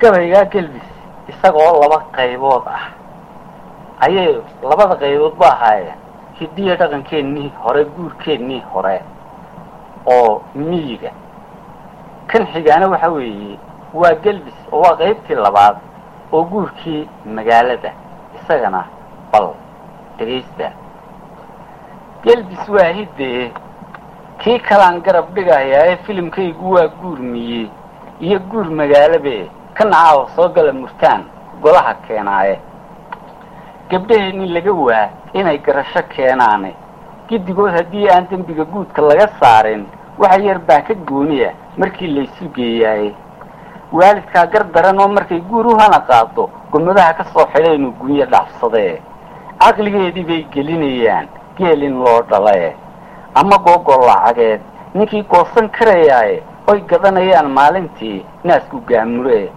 gabaygaa gelbis isagoo laba qaybood ah. Ayay labada qaybood ba ahaayeen. Hidiya dhaqankeennii hore guurkeennii hore oo miyiga. Kan xigaana waxa weeye waa gelbis oo waa qaybtii labaad oo guurkii magaalada isagana bal dhegaysta gelbis waa hiddee kii kalaan garab dhigayaa ee filimkaygu waa guur miye iyo guur magaalabe kana caawa soo gala murtaan golaha keenaaye. Gabdhaheenni laga waa inay garasho keenaane. Giddigood haddii aan dembiga guudka laga saarin waxa yar baa ka gooniya markii laysu geeyaaye. Waalidkaa gar daran oo markay guur u hana qaado gomadaha ka soo xidha inuu gunyo dhaafsadee. Caqligeedii bay gelinayaan geel in loo dhalae ama googol lacageed ninkii goosan karayaaye oy gadanayaan maalintii naasku gaamuree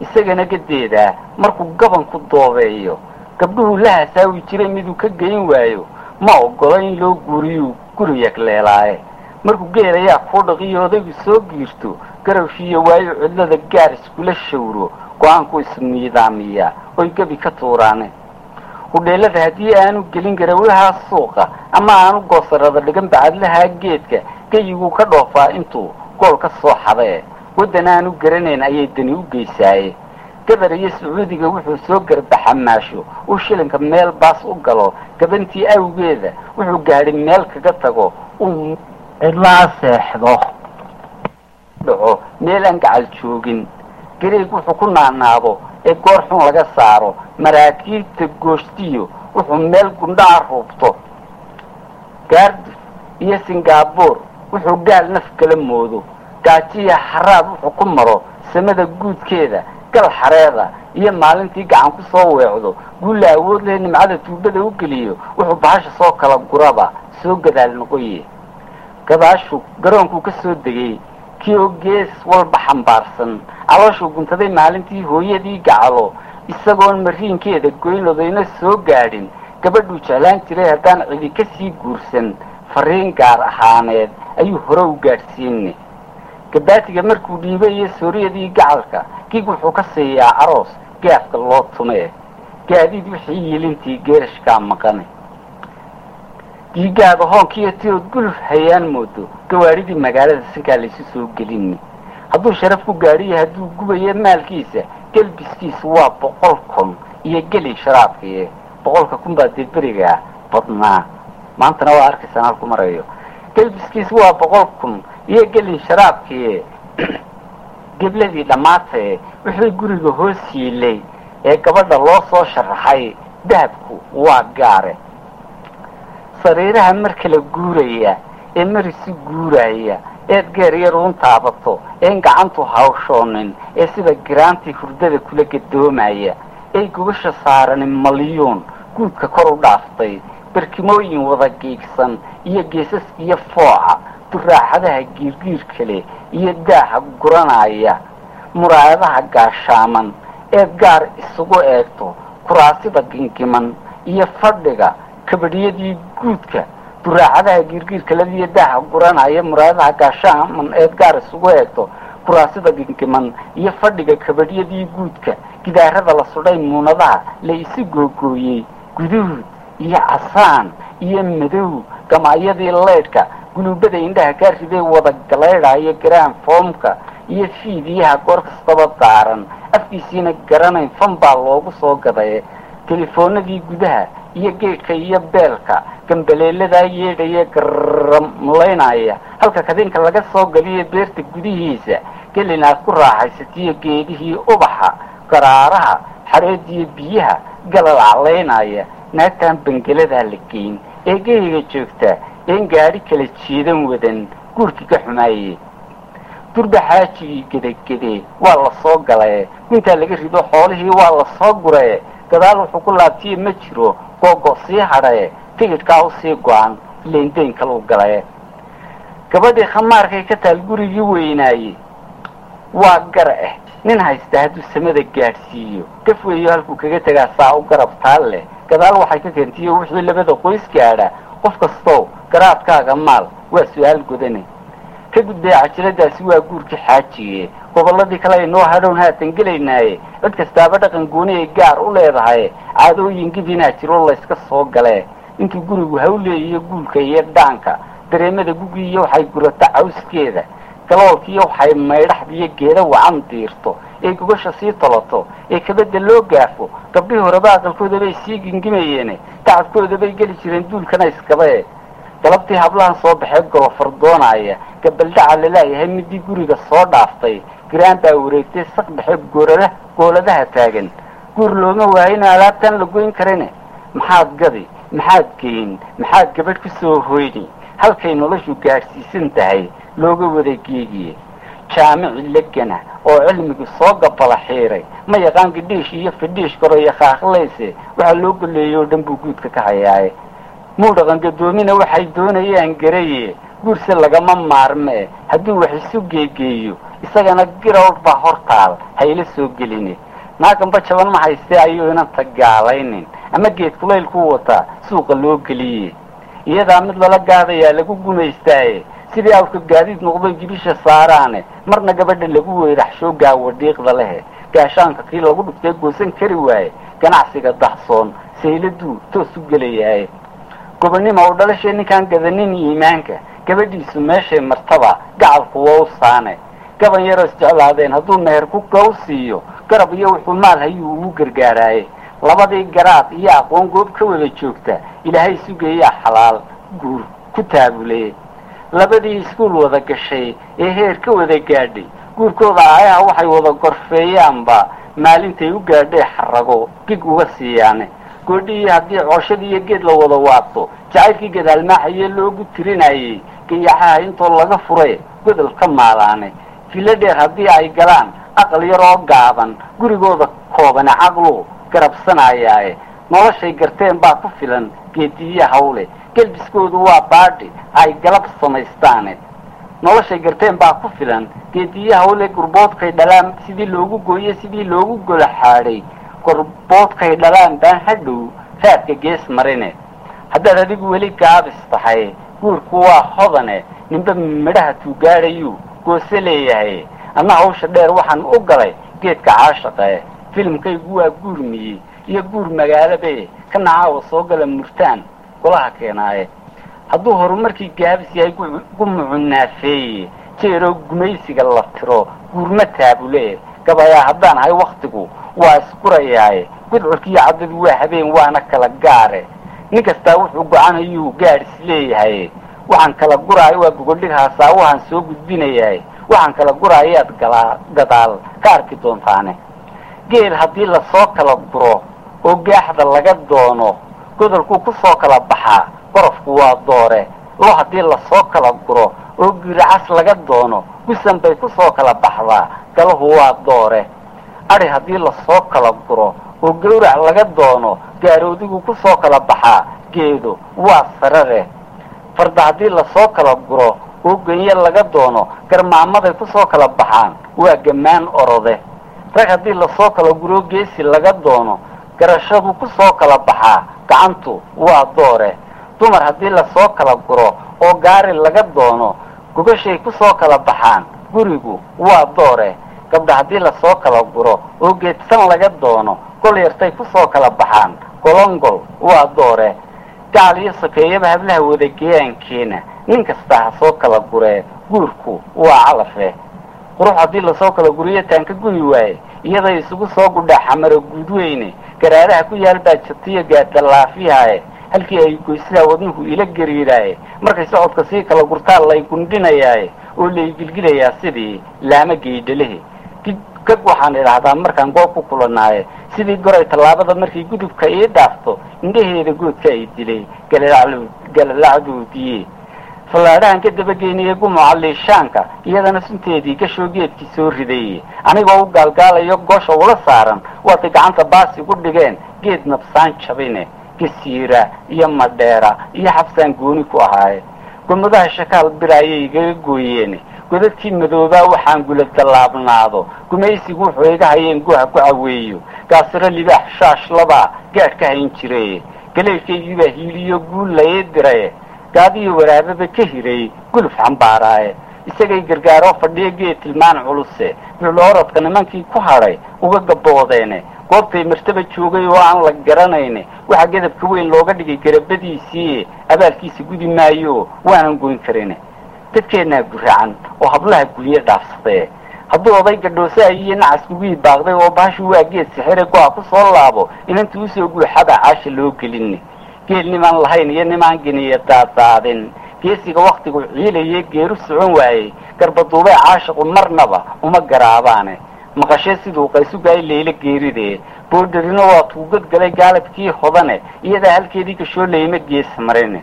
isagana gadeedaa markuu gabanku doobeeyo gabdhuhu la hasaawi jiray miduu ka geyn waayo. Ma oggolo in loo guuriyuu guri yagleelaaye markuu geelayaa kuu dhaqiyo odaygu soo giirto garawshiiyo waayo cidlada gaar iskula shawro. Go'aanku isniidaamiyaa oy gebi ka tuuraane. Hudheelada haddii aanu gelin garawlahaa suuqa ama aanu goosarada dhigan bacadlahaa geedka geyiguu ka dhoofaa intuu gool ka soo xadee waddan aanu garanayn ayay dani u geysaaye. Gabar iyo sacuudiga wuxuu soo garbaxa maasho. Uu shilinka meel baas u galo gabantii awgeeda wuxuu gaadhi meel kaga tago. Uu cidlaa seexdo. Dhaco meel aan gacal joogin. Gareeg wuxuu ku naanaado ee goor xun laga saaro. Maraakiibta gooshtiyo wuxuu meel gundhaca ruubto. Gaarduf iyo singabuur wuxuu gaal naf kala moodo gaajiya haraad wuxuu ku maro samada guudkeeda gal xareeda iyo maalintii gacan ku soo weecdo. Guulla awood leh nimcada tuubada u geliyo wuxuu bahasha soo kala guraba soo gadaal noqoye. Gabaashu garoonkuu ka soo degay kii gees walba xambaarsan. Calooshuu guntaday maalintii hooyadii gacalo isagoon mariinkeeda goynodayna soo gaadhin. Gabadhuu jeclaan jiray haddaan cidi ka sii guursan fariin gaar ahaaneed ayuu hore u gaadhsiine gabaatiga markuu dhiibay iyo sooriyadii gacalka gig wuxuu ka siiyaa aroos gaafka loo tumee gaadiid wixii yilintii geerashkaa maqane diigaaga hoonkiiyo tirood guluf hayaan moodo gawaadhidii magaalada sinkaa laysu soo gelini. Hadduu sharaf ku gaadhiyo hadduu gubayo maalkiisa gelbiskiisu waa boqol kun iyo geli sharaabkii boqolka kun baa dee berigaa badnaa. Maantana waa arkaysaan halku marayo gelbiskiisu waa boqol kun iyo gelin sharaabkii gebladii dhammaatae wixii guriga hoos yiilay ee gabadha loo soo sharaxay dahabku waa gaare. Sariiraha mar kala guuraya ee marisu guuraya eed geer yar uun taabato een gacantu hawshoonin ee sida giraantii hurdada kula gadoomaya ee gubasha saarani malyuun guudka kor u dhaaftay barkimooyin wada giigsan iyo geesaskiyo fooca duraaxadaha giirgiir kale iyo daaha guranaya muraayadaha gaashaaman eed gaar isugu eegto kuraasida gingiman iyo fadhiga kabadhiyadii guudka duraacadaha giirgiirkaladiyo daaha guranaya muraayadaha gaashaaman eed gaar isugu eegto kuraasida gingiman iyo fadhiga kabadhyadii guudka gidaarada la sudhay muunadaha la isi googooyey guduud iyo casaan iyo madow gamaayadii leydhka guluubada indhaha kaa riday wada galaydhaya garaan foomka iyo fiidiyaha goor kastaba daaran afkiisiina garanayn fan baa loogu soo gadaye telefoonadii gudaha iyo geedhka iyo beelka gambaleeladaa yeedhaya garamlaynaya halka kadinka laga soo galiyo beerta gudihiisa gelin aad ku raaxaysatiyo geedihii ubaxa garaaraha xareediyo biyaha galal calaynaya naagtaan bangeladaa la geyn. Ee geyga joogta een gaadhi kala jiidan wadan guurkii ka xumaaye durba xaajigii gedagede waa la soo guntaa laga rido xoolihii waa la soo guraye gadaal wuxuu ku laabtiye ma jiro googo sii hadhaye tigidhkaa u sii go-an leyndayn kaluu galaye gabadhii khamaarkay ka taal gurigii weynaaye waa gar ah nin haysta hadduu samada gaadhsiiyo gaf weeyo halkuu kaga tegaa saa u garab taal leh gadaal waxay ka keentiyo wixii labada qoys gaadha qof kastow garaadkaaga maal waa su'aal godane ka gudbaya cajiladaasi waa guurkii xaajige gobolladii kale aynoo hadhown haatan gelaynaaye cid kastaaba dhaqan gooni ay gaar u leedahay. Caadooyin gibinaa jiro layska soo galee intuu gurigu hawleeyiyo guulka iyo dhaanka. Dareemada gugiiyo waxay gurato cawskeeda. Galoolkiiyo waxay maydhaxdiyo geeda wacan diirto ee gogasha sii toloto ee kabadda loo gaafo gabdhihii horeba aqalkooda bay sii gingimayeene tacabkooda bay geli jireen duulkana iskabae galabtii hablahan soo baxee golofar doonaya gabaldhaca lalaayahay midii guriga soo dhaaftay giraan baa wareegtay saq dhexe goorada gooladaha taagan. Guur looma waayina alaabtaan la goyn karine maxaad gadi maxaad geyn maxaad gabadh ku soo hoyni halkay noloshu gaadhsiisan tahay looga wada geegiye jaamici legana oo cilmigu soo gabala xiiray. Ma yaqaan gidhiish iyo fidhiish koroyo kaaklayse waxaa loo goleeyey oo dhan buu guudka ka hayaaye muu dhaqan gadoomina waxay doonayaan garaye guurse lagama maarmee hadduu wax isu geegeeyo isagana girow baa hortaal hayla soo geline naaganba jaban ma haystee ayuu inanta gaalaynin ama geed kulaylkuu wataa suuqa loo geliye. Iyadaa mid lala gaadayaa lagu gumaystaaye sidii awka gaadiid noqdo jibisha saaraane. Marna gabadha lagu weeraxshoo gaawo dhiiqda lehe. Gaashaanka kii lagu dhuftee goosan kari waaye. Ganacsiga dahsoon toos u gelayaaye gobonnima u dhalashee ninkaan gadanin iimaanka. Gabadhiisu meeshay martaba gacalku u saane. Gaban yaroo isjeclaadeen hadduu meher ku gaw siiyo garab iyo wuxuu maal hayuu ugu gargaaraaye. Labadii garaad iyo aqoon goob ka wada joogta ilaahay sugayaa xalaal guur ku taabuleye labadii iskuul wada gashay ee heer ka wada gaadhay. Guurkooda aayaha waxay wada gorfeeyaanba maalintay u gaadhay xarago gig uga siiyaane. Goodhihii haddii cooshadii iyo geed la wada waabto jacaylkii gadaalmaaxaye loogu tirinayey gayaxaha intoo laga fure godol ka maalaane. Filo dheer haddii ay galaan aqal yar oo gaaban gurigooda koobane caqlu garabsanayaaye. Noloshay garteen baa ku filan geediye hawle gelbiskoodu waa baadhi ay galab samaystaane noloshay garteen baa ku filan. Geediye hawle gurboodkay dhalaan sidii loogu gooye sidii loogu gola xaadhay gurboodkay dhalaan baan hadhow raadka gees marine. Haddaad adigu weli gaabis tahay guurku waa hodane. Ninba midhaha tuugaadhayuu goose leeyahay. Anna hawsha dheer waxaan u galay geedka caashaqe filimkaygu waa guur miyi iyo guur magaalabe ka nacaawa soo gala murtaan golaha keenaaye hadduu horumarkii gaabis yahay gumucu naafeeye jeeroo gumaysiga la tiro guurma taabule gabayaa haddaan ahay wakhtigu waa isgurayaaye gudcurkiiyo caddadu waa habeen waana kala gaare. Nin kastaa wuxuu gocanayuu gaadh is leeyahay. Waxaan kala guraayo waa gogoldhig haasaawahan soo gudbinayaay waxaan kala guraayaad galaa gadaal ka arki doontaane. Geel haddii la soo kala guro oo gaaxda laga doono godolkuu ku soo kala baxaa gorofku waa doore. Lo haddii la soo kala guro oo giracas laga doono gusan bay ku soo kala baxdaa galahu waa doore. Adhi haddii la soo kala guro oo gawrac laga doono gaaroodigu ku soo kala baxaa geedo waa sarare. Farda haddii la soo kala guro oo genye laga doono garmaamaday ku soo kala baxaan waa gammaan orode. Rag haddii la soo kala guro geesi laga doono garashadu ku soo kala baxaa gacantu waa doore. Dumar haddii la soo kala guro oo gaari laga doono gogashay ku soo kala baxaan gurigu waa doore. Gabdha haddii la soo kala guro oo geedsan laga doono gol yartay ku soo kala baxaan golongol waa doore. Gacal iyo sokeeyaba hablaha wadageyaankeena nin kastaa ha soo kala guree guurku waa calafe. Qurux haddii la soo kala guriyo taan ka guni waaye iyaday isugu soo gudhaa xamaro guudweyne garaadaha ku yaal baa jabtiyo gaadalaafiyahae halkii ay goysidaa wadnuhu ila gariiraaye. Markay socodka sii kala gurtaa lay gundhinayaaye oo lay gilgilayaa sidii laama geydhalehe gag waxaan idhaahdaa markaan goob ku kulanaaye sidii goray tallaabada markay gudubka ii dhaafto indhaheeda goodka ay dilay galalacduudiye fallaadhahan ka dabageynaya gumuca liishaanka iyadana sunteedii gashoo geedkii soo riday anigoo u gaalgaalayo goosha ula saaran waatay gacanta baasi gu dhigeen geed nabsaan jabine gasiira iyo madheera iyo xabsaan gooni ku ahaaye gomadaha shakaal biraayay igaga gooyeen godadkii madoobaa waxaan gula dallaabnaado gumaysigu hayeen guha ku caweeyo gaasiro libaax shaash labaa gaadh ka hayn jire galeelkaygiibaa hiiliyo guul laii diraye gaadiyo waraababa ka hiray guluf xambaaraaye isagay gargaaroo fadhiyo geed tilmaan culuse bilooradka nimankii ku hadhay uga gaboodeene. Goobtay martaba joogay oo aan la garanayne waxaa gadabka weyn looga dhigay garabadiisii abaalkiisa gudi maayo waanan goyn karin dadkeennaa guracan oo hablaha gurye dhaafsadee. Hadduu oday gadhoosa iyo nacaskuguii baaqday oo baashu waa geed sixire go-a ku soo laabo. Inantu u soo guuxada caasha loo gelin geel nimaan lahayn iyo nimaan geniya daadaadin. Geesiga waktigu ciilaye geeru socon waayey. Garbaduubay caashiqu marnaba uma garaabaane. Maqashee siduu qaysugaay leyla geeridee boodharino waa tuugad galay gaalabkii hodane iyadaa halkeedii gashoo leyma gees marine.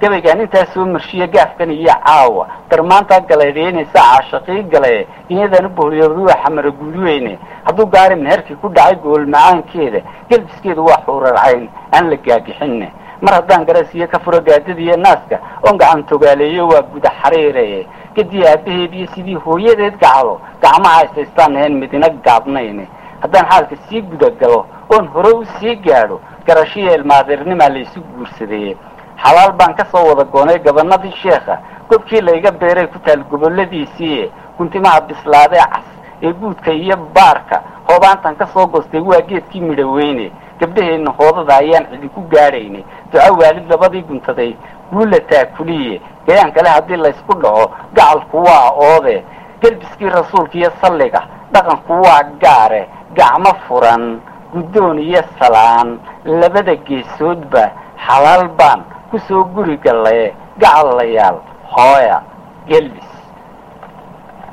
Gabaygaan intaa soo marshiya gaafkan iyo caawa. Darmaantaa galaydheynaysa caashaqii gale iyadaan u boholyaruuxa maraguuriyeyne hadduu gaari meherkii ku dhacay gool macaankeeda gelbiskeedu waa xuurarcayn aan la gaagixinne mar haddaan garasiyo ka furo gaadadiiyo naaska oon gacan togaaleeyo waa guda xariire gadiya aabaheed iyo sidii hooyadeed gacalo gacmaha haysaystaan ahayn midina gaabnayne. Haddaan xaalka sii gudagalo oon hore u sii gaadho garashiyo ilmaadeernimaa laysu guursadee xalaal baan ka soo wada goonay gabanadii sheekha. Gobkii layga beeray ku taal goboladiisii guntimaha bislaadee cas ee guudka iyo baarka. Hoobaantan ka soo goostay waa geedkii midhaweyne gabdhaheenna hoodada ayaan cidi ku gaadhaynay. Duco waalid labadii guntaday guula taakuliye gayaan kale haddii laysku dhaco gacalku waa oode gelbiskii rasuulka iyo salliga dhaqanku waa gaare. Gacmo furan guddoon iyo salaan. Labada geesoodba xalaal baan ku soo guri gallaye gacallayaal hooya gelbis